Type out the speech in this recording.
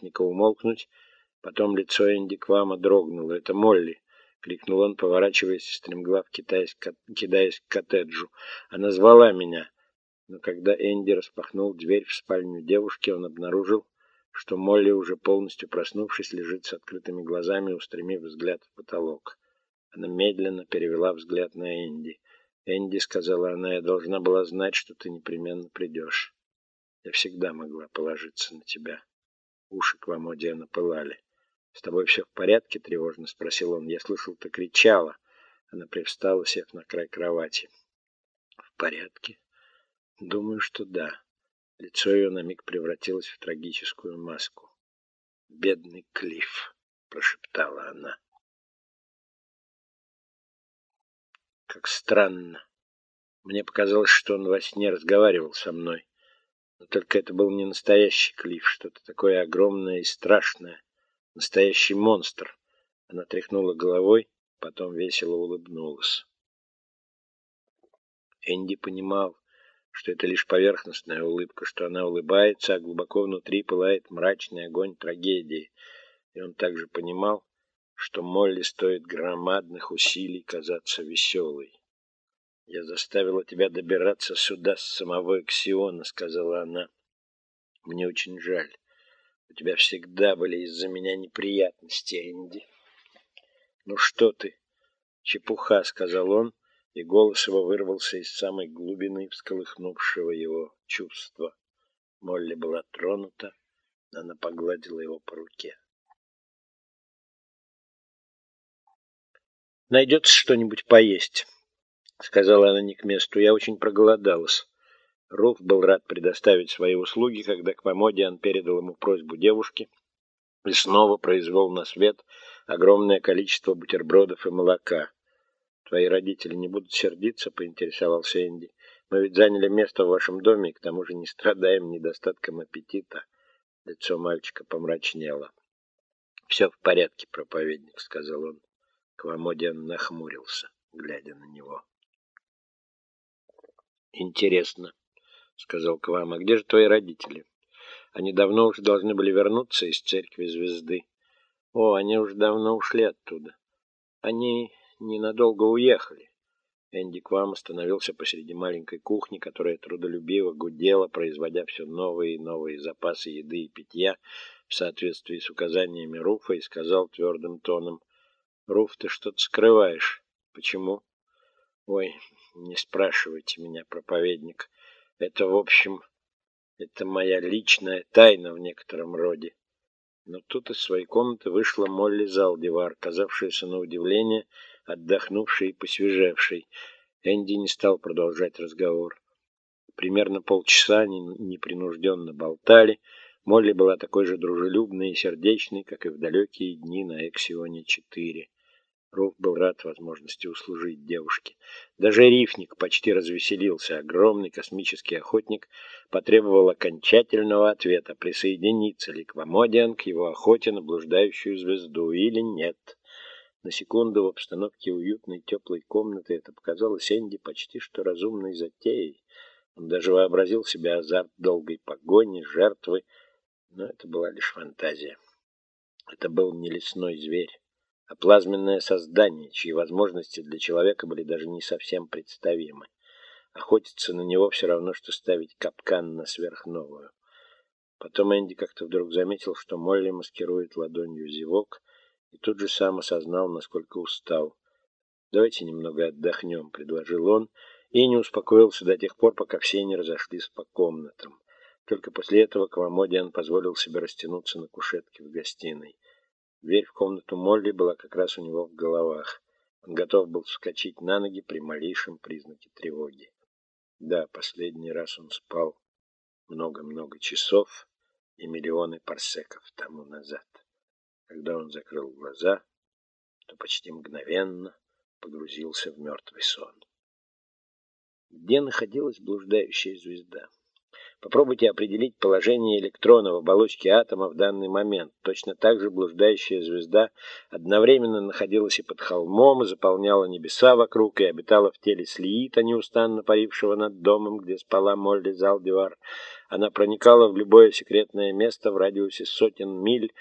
Рифника умолкнуть. Потом лицо Энди Квама дрогнуло. «Это Молли!» — крикнул он, поворачиваясь и стремглав, кидаясь к коттеджу. «Она звала меня!» Но когда Энди распахнул дверь в спальню девушки, он обнаружил, что Молли, уже полностью проснувшись, лежит с открытыми глазами, устремив взгляд в потолок. Она медленно перевела взгляд на Энди. «Энди», — сказала она, — «я должна была знать, что ты непременно придешь. Я всегда могла положиться на тебя». Уши Квамодиана пылали. «С тобой все в порядке?» — тревожно спросил он. «Я слышал, ты кричала». Она привстала, сев на край кровати. «В порядке?» «Думаю, что да». Лицо ее на миг превратилось в трагическую маску. «Бедный Клифф», — прошептала она. Как странно. Мне показалось, что он во сне разговаривал со мной. Но только это был не настоящий Клифф, что-то такое огромное и страшное. Настоящий монстр. Она тряхнула головой, потом весело улыбнулась. Энди понимал, что это лишь поверхностная улыбка, что она улыбается, а глубоко внутри пылает мрачный огонь трагедии. И он также понимал, что Молли стоит громадных усилий казаться веселой. «Я заставила тебя добираться сюда с самого Эксиона», — сказала она. «Мне очень жаль. У тебя всегда были из-за меня неприятности, Энди». «Ну что ты?» «Чепуха», — сказал он, и голос его вырвался из самой глубины всколыхнувшего его чувства. Молли была тронута, она погладила его по руке. «Найдется что-нибудь поесть», — сказала она не к месту. «Я очень проголодалась». Руф был рад предоставить свои услуги, когда Квамодиан передал ему просьбу девушки и снова произвел на свет огромное количество бутербродов и молока. «Твои родители не будут сердиться?» — поинтересовался Энди. «Мы ведь заняли место в вашем доме и к тому же не страдаем недостатком аппетита». Лицо мальчика помрачнело. «Все в порядке, проповедник», — сказал он. Квамодиан нахмурился, глядя на него. «Интересно», — сказал Квам, — «а где же твои родители? Они давно уже должны были вернуться из церкви звезды. О, они уже давно ушли оттуда. Они ненадолго уехали». Энди Квам остановился посреди маленькой кухни, которая трудолюбиво гудела, производя все новые и новые запасы еды и питья в соответствии с указаниями Руфа, и сказал твердым тоном, Руф, ты что-то скрываешь. Почему? Ой, не спрашивайте меня, проповедник. Это, в общем, это моя личная тайна в некотором роде. Но тут из своей комнаты вышла Молли Залдивар, казавшаяся на удивление отдохнувшей и посвежевшей. Энди не стал продолжать разговор. Примерно полчаса они непринужденно болтали. Молли была такой же дружелюбной и сердечной, как и в далекие дни на Эксионе-4. Руф был рад возможности услужить девушке. Даже рифник почти развеселился. Огромный космический охотник потребовал окончательного ответа, присоединиться ли Квамодиан к его охоте на блуждающую звезду или нет. На секунду в обстановке уютной теплой комнаты это показалось Энди почти что разумной затеей. Он даже вообразил себе азарт долгой погони, жертвы, но это была лишь фантазия. Это был не лесной зверь а плазменное создание, чьи возможности для человека были даже не совсем представимы. Охотиться на него все равно, что ставить капкан на сверхновую. Потом Энди как-то вдруг заметил, что Молли маскирует ладонью зевок, и тут же сам осознал, насколько устал. «Давайте немного отдохнем», — предложил он, и не успокоился до тех пор, пока все не разошлись по комнатам. Только после этого Квамодиан позволил себе растянуться на кушетке в гостиной. Дверь в комнату Молли была как раз у него в головах. Он готов был вскочить на ноги при малейшем признаке тревоги. Да, последний раз он спал много-много часов и миллионы парсеков тому назад. Когда он закрыл глаза, то почти мгновенно погрузился в мертвый сон. Где находилась блуждающая звезда? Попробуйте определить положение электрона в оболочке атома в данный момент. Точно так же блуждающая звезда одновременно находилась и под холмом, и заполняла небеса вокруг, и обитала в теле Слиита, неустанно парившего над домом, где спала Молли Залдивар. Она проникала в любое секретное место в радиусе сотен миль,